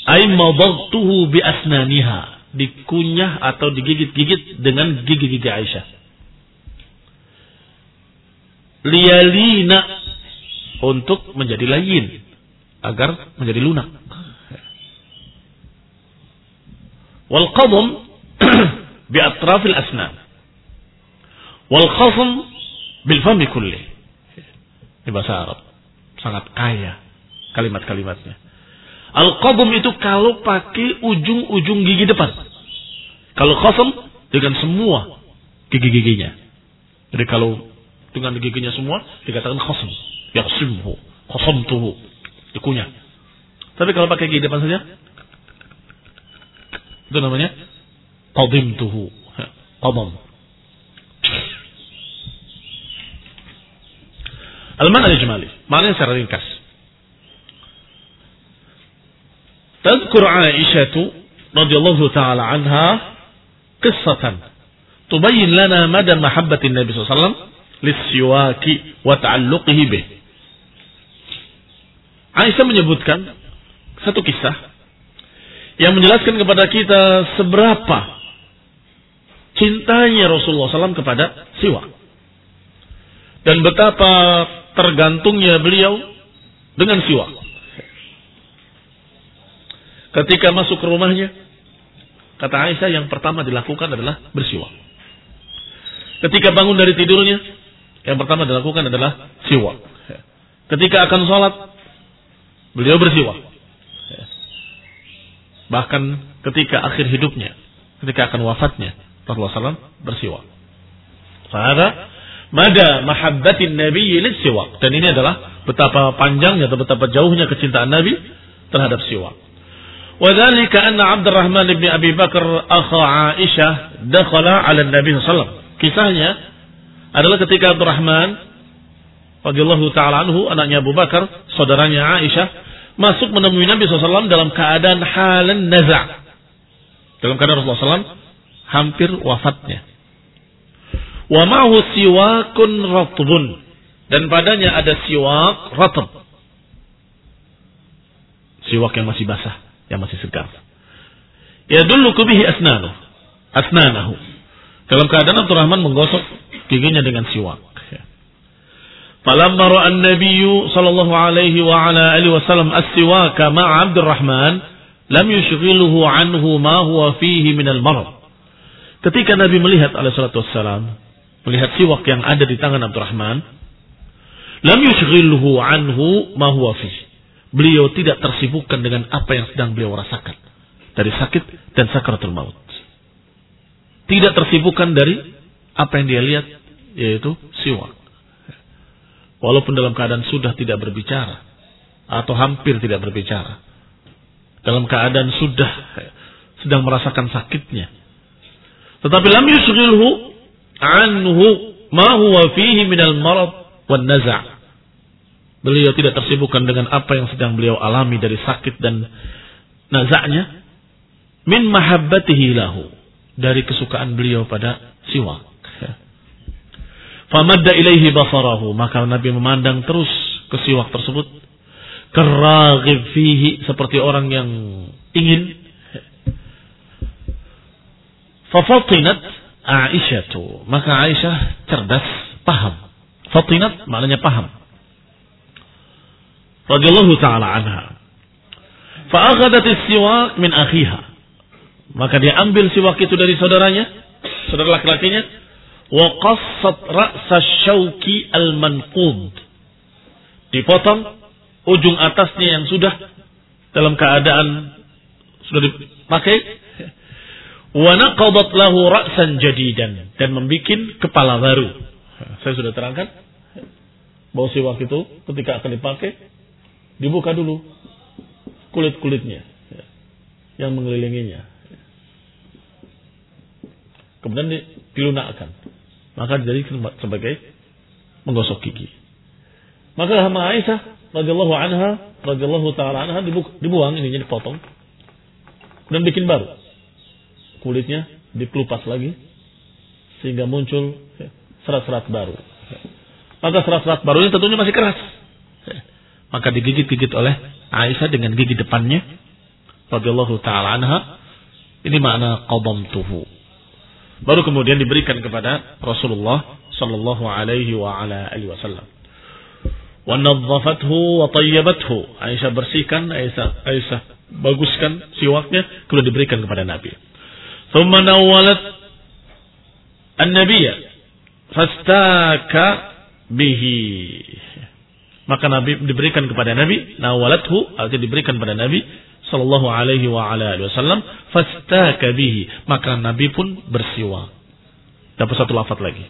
Ay madagtuhu bi asnaniha. Dikunyah atau digigit-gigit dengan gigi-gigi Aisyah. Liyalina untuk menjadi layin agar menjadi lunak. Wal qadam <clears throat> bi atrafil asnan. Wal khasm bil fami kulli. Ini bahasa Arab. Sangat kaya kalimat-kalimatnya. Al qadam itu kalau pakai ujung-ujung gigi depan. Kalau khasm dengan semua gigi-giginya. Jadi kalau dengan giginya semua dikatakan khasm. Yaqsimhu. tuhu Dikunyah. Tapi kalau pakai gigi depan saja itu namanya tuhu Qadam. Al-mana al-ijmali. Maknanya secara ringkas. Tadkur Aisyah radhiyallahu taala anha qissatan tubayyin lana mada mahabbati Nabi sallallahu alaihi wasallam lissiwaki wa ta'alluqihi bih. Aisyah menyebutkan satu kisah yang menjelaskan kepada kita seberapa cintanya Rasulullah SAW kepada siwak. Dan betapa tergantungnya beliau dengan siwak. Ketika masuk ke rumahnya, kata Aisyah yang pertama dilakukan adalah bersiwak. Ketika bangun dari tidurnya, yang pertama dilakukan adalah siwak. Ketika akan sholat, beliau bersiwak. Bahkan ketika akhir hidupnya, ketika akan wafatnya, Rasulullah SAW bersiwak. Fahada Mada mahabbatin Nabi siwak. Dan ini adalah betapa panjangnya atau betapa jauhnya kecintaan Nabi terhadap siwak. وذلك أن عبد الرحمن بن أبي بكر أخا عائشة دخل على النبي صلى الله عليه وسلم. Kisahnya adalah ketika Abdurrahman radhiyallahu taala anhu anaknya Abu Bakar, saudaranya Aisyah masuk menemui Nabi SAW dalam keadaan halan naza. Dalam keadaan Rasulullah SAW hampir wafatnya. Wa ma'hu siwakun ratbun. Dan padanya ada siwak ratb. Siwak yang masih basah, yang masih segar. Ya dulu kubihi asnanu. Asnanahu. Dalam keadaan Abdurrahman menggosok giginya dengan siwak. Falamma ra'a an-nabiy sallallahu alaihi wa ala alihi wasallam as-siwaka ma'a Abdurrahman lam yushghiluhu anhu ma huwa fihi min al-marad. Ketika Nabi melihat alaihi salatu wassalam melihat siwak yang ada di tangan Abdurrahman, lam yushghilhu anhu ma huwa fi. Beliau tidak tersibukkan dengan apa yang sedang beliau rasakan dari sakit dan sakaratul maut. Tidak tersibukkan dari apa yang dia lihat yaitu siwak. Walaupun dalam keadaan sudah tidak berbicara atau hampir tidak berbicara. Dalam keadaan sudah sedang merasakan sakitnya. Tetapi lam yushghilhu anhu ma huwa fihi minal marad wan naza'. Beliau tidak tersibukkan dengan apa yang sedang beliau alami dari sakit dan nazaknya min mahabbatihi lahu dari kesukaan beliau pada siwak. Famadda ilaihi basarahu maka Nabi memandang terus ke siwak tersebut keraghib fihi seperti orang yang ingin fafatinat Aisyah. Maka Aisyah cerdas, paham. Fatinat maknanya paham. Radiyallahu ta'ala anha. Fa'akhadat siwak min akhiha. Maka dia ambil siwak itu dari saudaranya, saudara laki-lakinya, wa qassat ra'sa syauki al-manqud. Dipotong ujung atasnya yang sudah dalam keadaan sudah dipakai wa naqadat lahu ra'san jadidan dan membuat kepala baru. Saya sudah terangkan bahwa siwak itu ketika akan dipakai dibuka dulu kulit-kulitnya yang mengelilinginya. Kemudian dilunakkan. Maka jadi sebagai menggosok gigi. Maka sama Aisyah radhiyallahu anha radhiyallahu taala anha dibuang ininya dipotong dan bikin baru kulitnya dipelupas lagi sehingga muncul serat-serat baru. Maka serat-serat baru ini tentunya masih keras. Maka digigit-gigit oleh Aisyah dengan gigi depannya. Radiyallahu ta'ala anha. Ini makna tuhu. Baru kemudian diberikan kepada Rasulullah sallallahu alaihi wa ala alihi wasallam. Wa nadzafathu wa tayyabathu. Aisyah bersihkan, Aisyah, Aisyah baguskan siwaknya, kemudian diberikan kepada Nabi. Thumma nawalat an-nabiyya fastaka bihi. Maka Nabi diberikan kepada Nabi, nawalathu artinya diberikan kepada Nabi sallallahu alaihi wa ala alihi wasallam fastaka bihi. Maka Nabi pun bersiwak. Dapat satu lafaz lagi.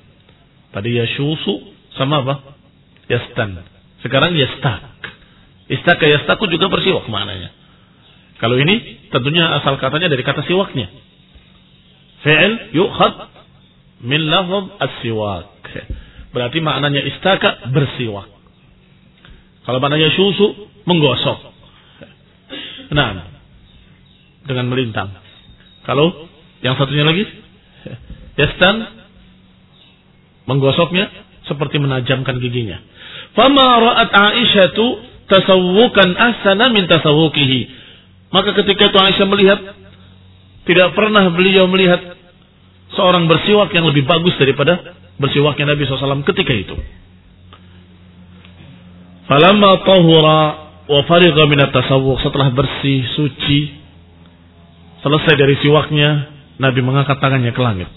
Tadi yashusu sama apa? Yastan. Sekarang yastak. Istaka yastaku juga bersiwak maknanya. Kalau ini tentunya asal katanya dari kata siwaknya. Fi'il yukhad min lafaz as-siwak. Berarti maknanya istaka bersiwak. Kalau maknanya susu menggosok. Nah, dengan melintang. Kalau yang satunya lagi yastan menggosoknya seperti menajamkan giginya. Fama ra'at Aisyah tu tasawukan asana min tasawukihi. Maka ketika itu Aisyah melihat tidak pernah beliau melihat seorang bersiwak yang lebih bagus daripada bersiwaknya Nabi SAW ketika itu. Falamma tahura wa farigha min tasawwuk setelah bersih, suci, selesai dari siwaknya, Nabi mengangkat tangannya ke langit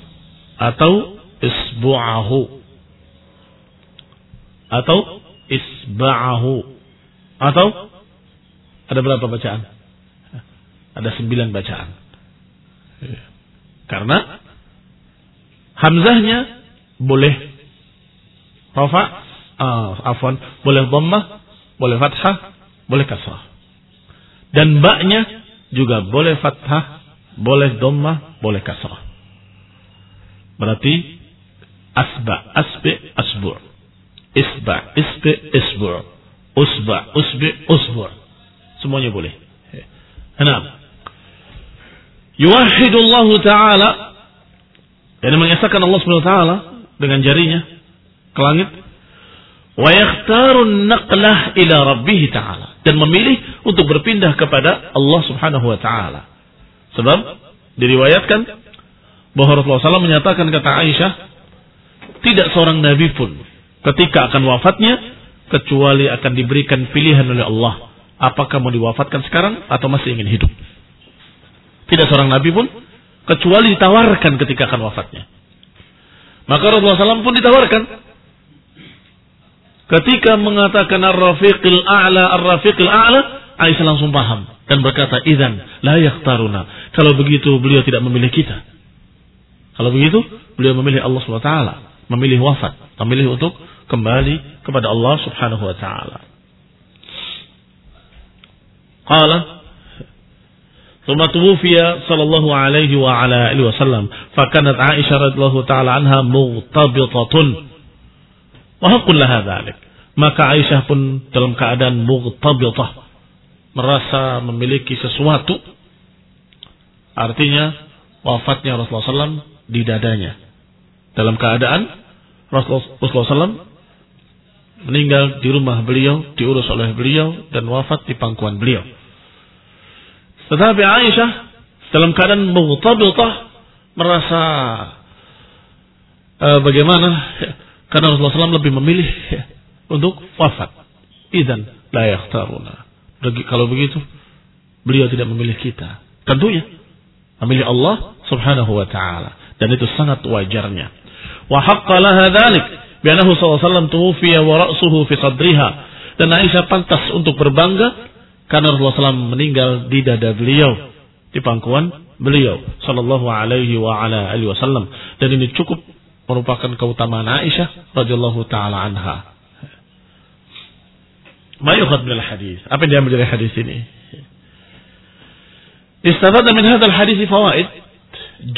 atau isbu'ahu atau isba'ahu atau ada berapa bacaan? Ada sembilan bacaan. Karena hamzahnya boleh rafa, uh, afwan, boleh dhammah, boleh fathah, boleh kasrah. Dan baknya juga boleh fathah, boleh dhammah, boleh kasrah. Berarti asba, asbi, asbu'. Isba, isbi, isbu'. Usba, usbi, usbu'. Semuanya boleh. Enam. Yuwahidullah Ta'ala dan mengesahkan Allah Subhanahu Wa Ta'ala dengan jarinya ke langit ila ta'ala dan memilih untuk berpindah kepada Allah Subhanahu wa taala. Sebab diriwayatkan bahwa Rasulullah SAW menyatakan kata Aisyah tidak seorang nabi pun ketika akan wafatnya kecuali akan diberikan pilihan oleh Allah apakah mau diwafatkan sekarang atau masih ingin hidup. Tidak seorang nabi pun kecuali ditawarkan ketika akan wafatnya. Maka Rasulullah SAW pun ditawarkan. Ketika mengatakan ar-rafiqil a'la ar-rafiqil a'la, Aisyah langsung paham dan berkata, "Idzan la yakhtaruna." Kalau begitu beliau tidak memilih kita. Kalau begitu beliau memilih Allah Subhanahu wa taala, memilih wafat, memilih untuk kembali kepada Allah Subhanahu wa taala. Qala ثم توفي صلى الله عليه وعلى آله وسلم فكانت عائشة رضي الله تعالى عنها مغتبطة Wahaqullah dhalik. Maka Aisyah pun dalam keadaan mughtabitah. Merasa memiliki sesuatu. Artinya wafatnya Rasulullah SAW di dadanya. Dalam keadaan Rasulullah SAW meninggal di rumah beliau, diurus oleh beliau, dan wafat di pangkuan beliau. Tetapi Aisyah dalam keadaan mughtabitah merasa uh, bagaimana <laughs> karena Rasulullah SAW lebih memilih ya, untuk wafat. Idan la yakhtaruna. Kalau begitu beliau tidak memilih kita. Tentunya memilih Allah Subhanahu wa taala dan itu sangat wajarnya. Wa haqqa laha dzalik bi annahu sallallahu alaihi wasallam tuwfiya wa ra'suhu fi sadriha. Dan Aisyah pantas untuk berbangga karena Rasulullah SAW meninggal di dada beliau, di pangkuan beliau, Sallallahu Alaihi wa ala alihi Wasallam. Dan ini cukup merupakan keutamaan Aisyah radhiyallahu taala anha. Ma yukhad min hadis Apa yang diambil dari hadis ini? Istabada min hadzal hadis fawaid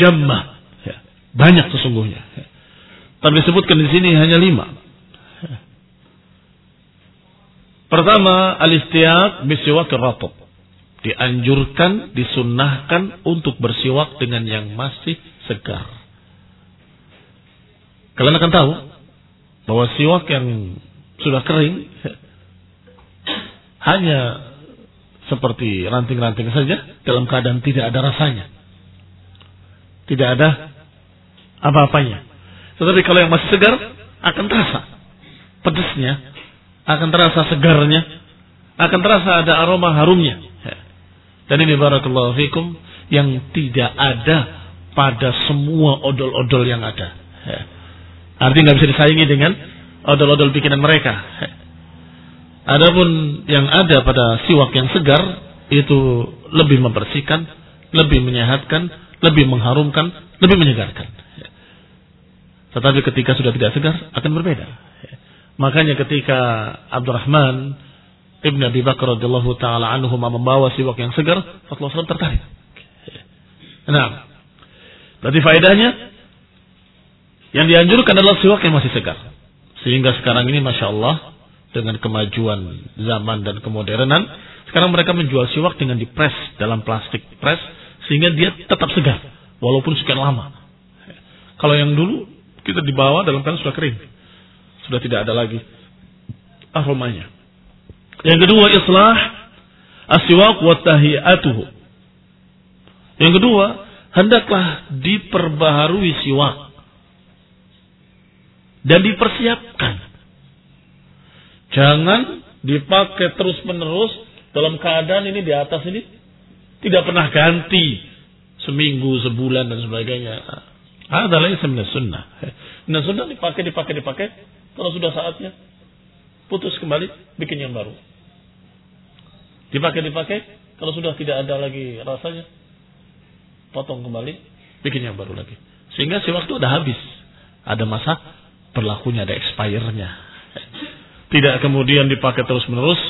jamma. Banyak sesungguhnya. Tapi disebutkan di sini hanya lima. Pertama, al-istiaq bisiwak ratub. Dianjurkan, disunnahkan untuk bersiwak dengan yang masih segar. Kalian akan tahu bahwa siwak yang sudah kering hanya seperti ranting-ranting saja dalam keadaan tidak ada rasanya. Tidak ada apa-apanya. Tetapi kalau yang masih segar akan terasa pedesnya, akan terasa segarnya, akan terasa ada aroma harumnya. Dan ini barakallahu fikum yang tidak ada pada semua odol-odol yang ada. Artinya nggak bisa disaingi dengan odol-odol bikinan mereka. Adapun yang ada pada siwak yang segar itu lebih membersihkan, lebih menyehatkan, lebih mengharumkan, lebih menyegarkan. Tetapi ketika sudah tidak segar akan berbeda. Makanya ketika Abdurrahman Ibn Abi Bakar radhiyallahu taala anhu membawa siwak yang segar, Rasulullah SAW tertarik. Nah, berarti faedahnya yang dianjurkan adalah siwak yang masih segar. Sehingga sekarang ini Masya Allah dengan kemajuan zaman dan kemodernan, sekarang mereka menjual siwak dengan dipres dalam plastik pres sehingga dia tetap segar walaupun sekian lama. Kalau yang dulu kita dibawa dalam keadaan sudah kering. Sudah tidak ada lagi aromanya. Yang kedua islah aswaq wa tahiyatuhu. Yang kedua, hendaklah diperbaharui siwak dan dipersiapkan. Jangan dipakai terus-menerus dalam keadaan ini di atas ini tidak pernah ganti seminggu, sebulan dan sebagainya. Ada lagi sebenarnya sunnah. Nah sunnah dipakai, dipakai, dipakai. Kalau sudah saatnya, putus kembali, bikin yang baru. Dipakai, dipakai. Kalau sudah tidak ada lagi rasanya, potong kembali, bikin yang baru lagi. Sehingga si waktu udah habis. Ada masa berlakunya, ada expire-nya. Tidak kemudian dipakai terus menerus.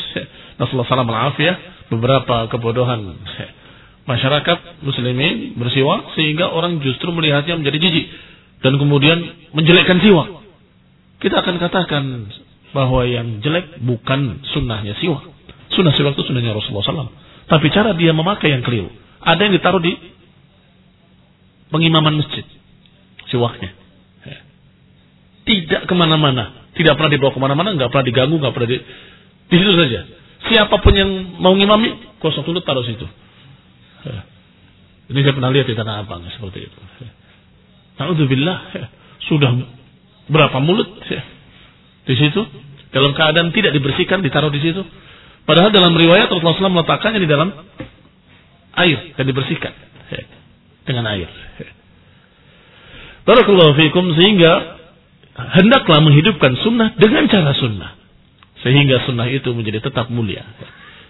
Rasulullah SAW ya, beberapa kebodohan masyarakat muslimin bersiwak sehingga orang justru melihatnya menjadi jijik dan kemudian menjelekkan siwak. Kita akan katakan bahwa yang jelek bukan sunnahnya siwak. Sunnah siwak itu sunnahnya Rasulullah SAW. Tapi cara dia memakai yang keliru. Ada yang ditaruh di pengimaman masjid. Siwaknya. Tidak ke mana-mana. Tidak pernah dibawa ke mana-mana. nggak pernah diganggu. nggak pernah di... Di situ saja. Siapa pun yang mau ngimami, kosong dulu taruh situ. Ini saya pernah lihat di Tanah Abang seperti itu. Alhamdulillah sudah berapa mulut di situ dalam keadaan tidak dibersihkan ditaruh di situ. Padahal dalam riwayat Rasulullah SAW meletakkannya di dalam air dan dibersihkan dengan air. Barakallahu fikum sehingga hendaklah menghidupkan sunnah dengan cara sunnah. Sehingga sunnah itu menjadi tetap mulia.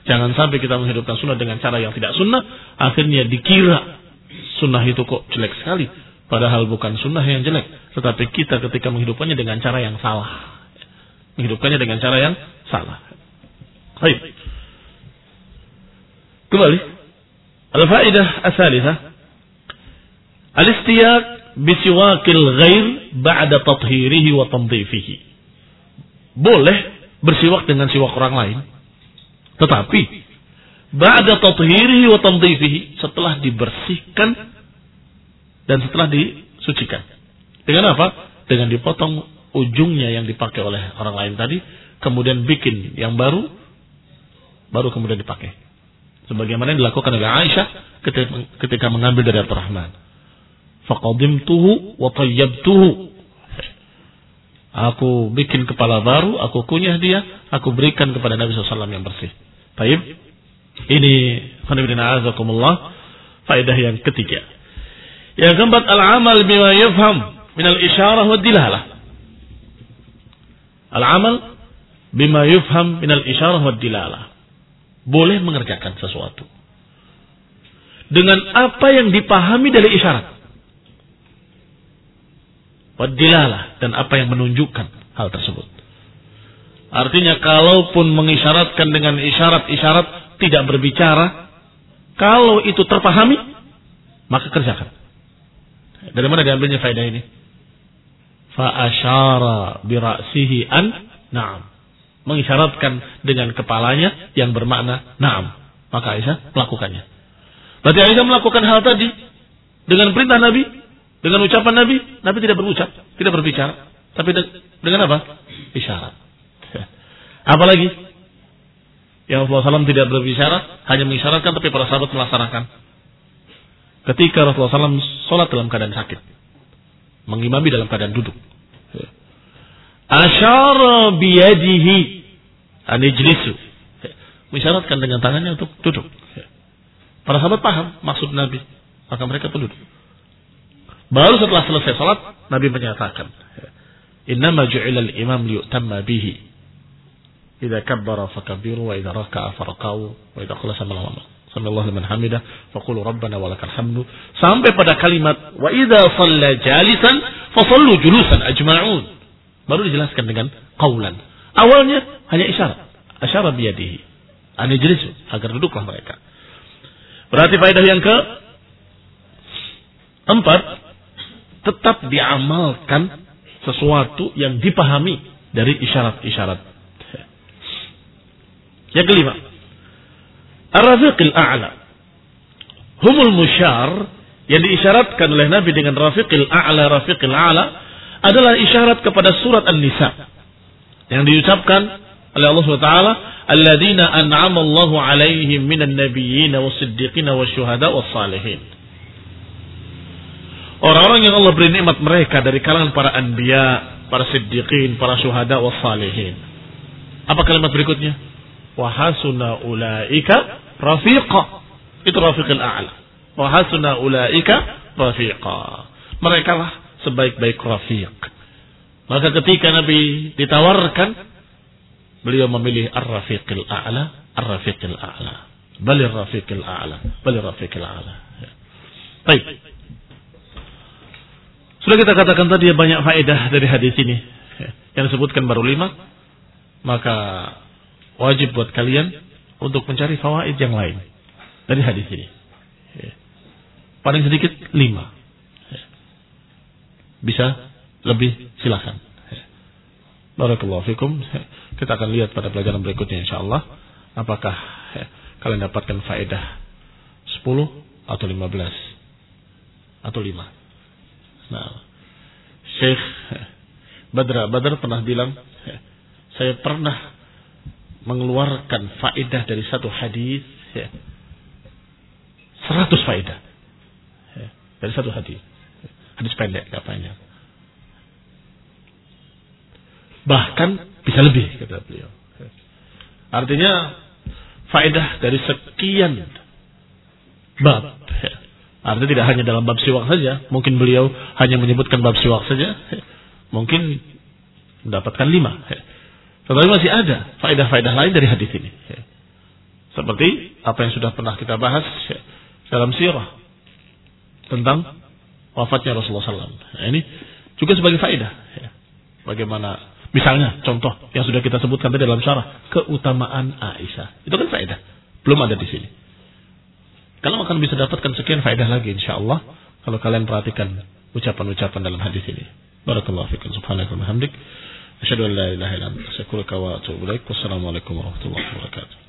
Jangan sampai kita menghidupkan sunnah dengan cara yang tidak sunnah, akhirnya dikira sunnah itu kok jelek sekali. Padahal bukan sunnah yang jelek, tetapi kita ketika menghidupkannya dengan cara yang salah. Menghidupkannya dengan cara yang salah. Baik. Kembali. Al-faidah asalithah. Al-istiyaq bisiwakil ghair ba'da tathirihi wa. Boleh bersiwak dengan siwak orang lain tetapi ba'da tathhirihi wa setelah dibersihkan dan setelah disucikan. Dengan apa? Dengan dipotong ujungnya yang dipakai oleh orang lain tadi, kemudian bikin yang baru, baru kemudian dipakai. Sebagaimana yang dilakukan oleh Aisyah ketika, ketika mengambil dari Abdurrahman. Faqadimtuhu wa tayyabtuhu. Aku bikin kepala baru, aku kunyah dia, aku berikan kepada Nabi SAW yang bersih. Baik. Ini khonibina azakumullah. Faedah yang ketiga. Yang keempat al-amal bima yafham min al-isyarah wa dilalah. Al-amal bima yufham min al-isyarah wa dilalah. Boleh mengerjakan sesuatu. Dengan apa yang dipahami dari isyarat. Wadilalah dan apa yang menunjukkan hal tersebut. Artinya kalaupun mengisyaratkan dengan isyarat-isyarat tidak berbicara, kalau itu terpahami, maka kerjakan. Dari mana diambilnya faedah ini? Fa'asyara bira'sihi an na'am. Mengisyaratkan dengan kepalanya yang bermakna na'am. Maka Aisyah melakukannya. Berarti Aisyah melakukan hal tadi dengan perintah Nabi, dengan ucapan Nabi, Nabi tidak berucap. tidak berbicara, tapi dengan apa? Isyarat. <laughs> Apalagi yang Rasulullah SAW tidak berbicara, hanya mengisyaratkan, tapi para sahabat melaksanakan. Ketika Rasulullah SAW sholat dalam keadaan sakit, mengimami dalam keadaan duduk. <laughs> Asyara biyadihi anijlisu. Mengisyaratkan dengan tangannya untuk duduk. Para sahabat paham maksud Nabi. Maka mereka pun duduk. Baru setelah selesai sholat, Nabi menyatakan, Innama ju'ila al-imam liyutamma bihi. Idza kabbara fakabbiru wa idza raka'a farqau wa idza qala Sallallahu liman hamidah faqulu rabbana walakal hamdu sampai pada kalimat wa idza shalla jalisan fasallu julusan ajma'un. Baru dijelaskan dengan qaulan. Awalnya hanya isyarat. Asyara biyadihi. Ani jelisu agar duduklah mereka. Berarti faedah yang ke empat tetap diamalkan sesuatu yang dipahami dari isyarat-isyarat. Yang kelima, Ar-Rafiqil A'la. Humul musyar yang diisyaratkan oleh Nabi dengan Rafiqil A'la, Rafiqil A'la adalah isyarat kepada surat An-Nisa yang diucapkan oleh Allah SWT alladzina an'ama Allahu alaihim minan nabiyyin was-siddiqin wasyuhada was-salihin Orang-orang yang Allah beri nikmat mereka dari kalangan para anbiya, para siddiqin, para syuhada wa salihin. Apa kalimat berikutnya? Wa hasuna ulaika rafiqa. Itu rafiqil a'la. Wa hasuna ulaika rafiqa. Mereka lah sebaik-baik rafiq. Maka ketika Nabi ditawarkan, beliau memilih ar-rafiqil a'la, ar-rafiqil a'la. Balir rafiqil a'la, balir rafiqil a'la. Ya. Baik. Sudah kita katakan tadi banyak faedah dari hadis ini. Yang disebutkan baru lima. Maka wajib buat kalian untuk mencari fawaid yang lain dari hadis ini. Paling sedikit lima. Bisa lebih silakan. Barakallahu fikum. Kita akan lihat pada pelajaran berikutnya insya Allah. Apakah kalian dapatkan faedah 10 atau 15 atau 5. Nah, Syekh Badra Badr pernah bilang, saya pernah mengeluarkan faedah dari satu hadis, seratus faedah dari satu hadis, hadis pendek katanya. Bahkan bisa lebih kata beliau. Artinya faedah dari sekian bab Artinya tidak hanya dalam bab siwak saja. Mungkin beliau hanya menyebutkan bab siwak saja. Mungkin mendapatkan lima. Tetapi masih ada faedah-faedah lain dari hadis ini. Seperti apa yang sudah pernah kita bahas dalam sirah tentang wafatnya Rasulullah SAW. Nah, ini juga sebagai faedah. Bagaimana misalnya contoh yang sudah kita sebutkan tadi dalam syarah keutamaan Aisyah. Itu kan faedah. Belum ada di sini. Kalian akan bisa dapatkan sekian faedah lagi insya Allah kalau kalian perhatikan ucapan-ucapan dalam hadis ini. Barakallahu fikum subhanallahi wa bihamdik. Asyhadu an la ilaha illa anta astaghfiruka wa atubu ilaik. Wassalamualaikum warahmatullahi wabarakatuh.